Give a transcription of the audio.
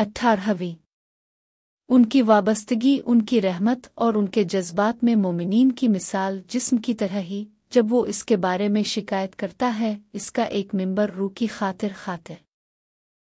अट्ठारहवीं उनकी वाबस्तगी, उनकी रहमत और उनके जज्बात में मोमिनीन की मिसाल जिस्म की तरह ही, जब वो इसके बारे में शिकायत करता है, इसका एक मेंबर रू की खातिर खातिर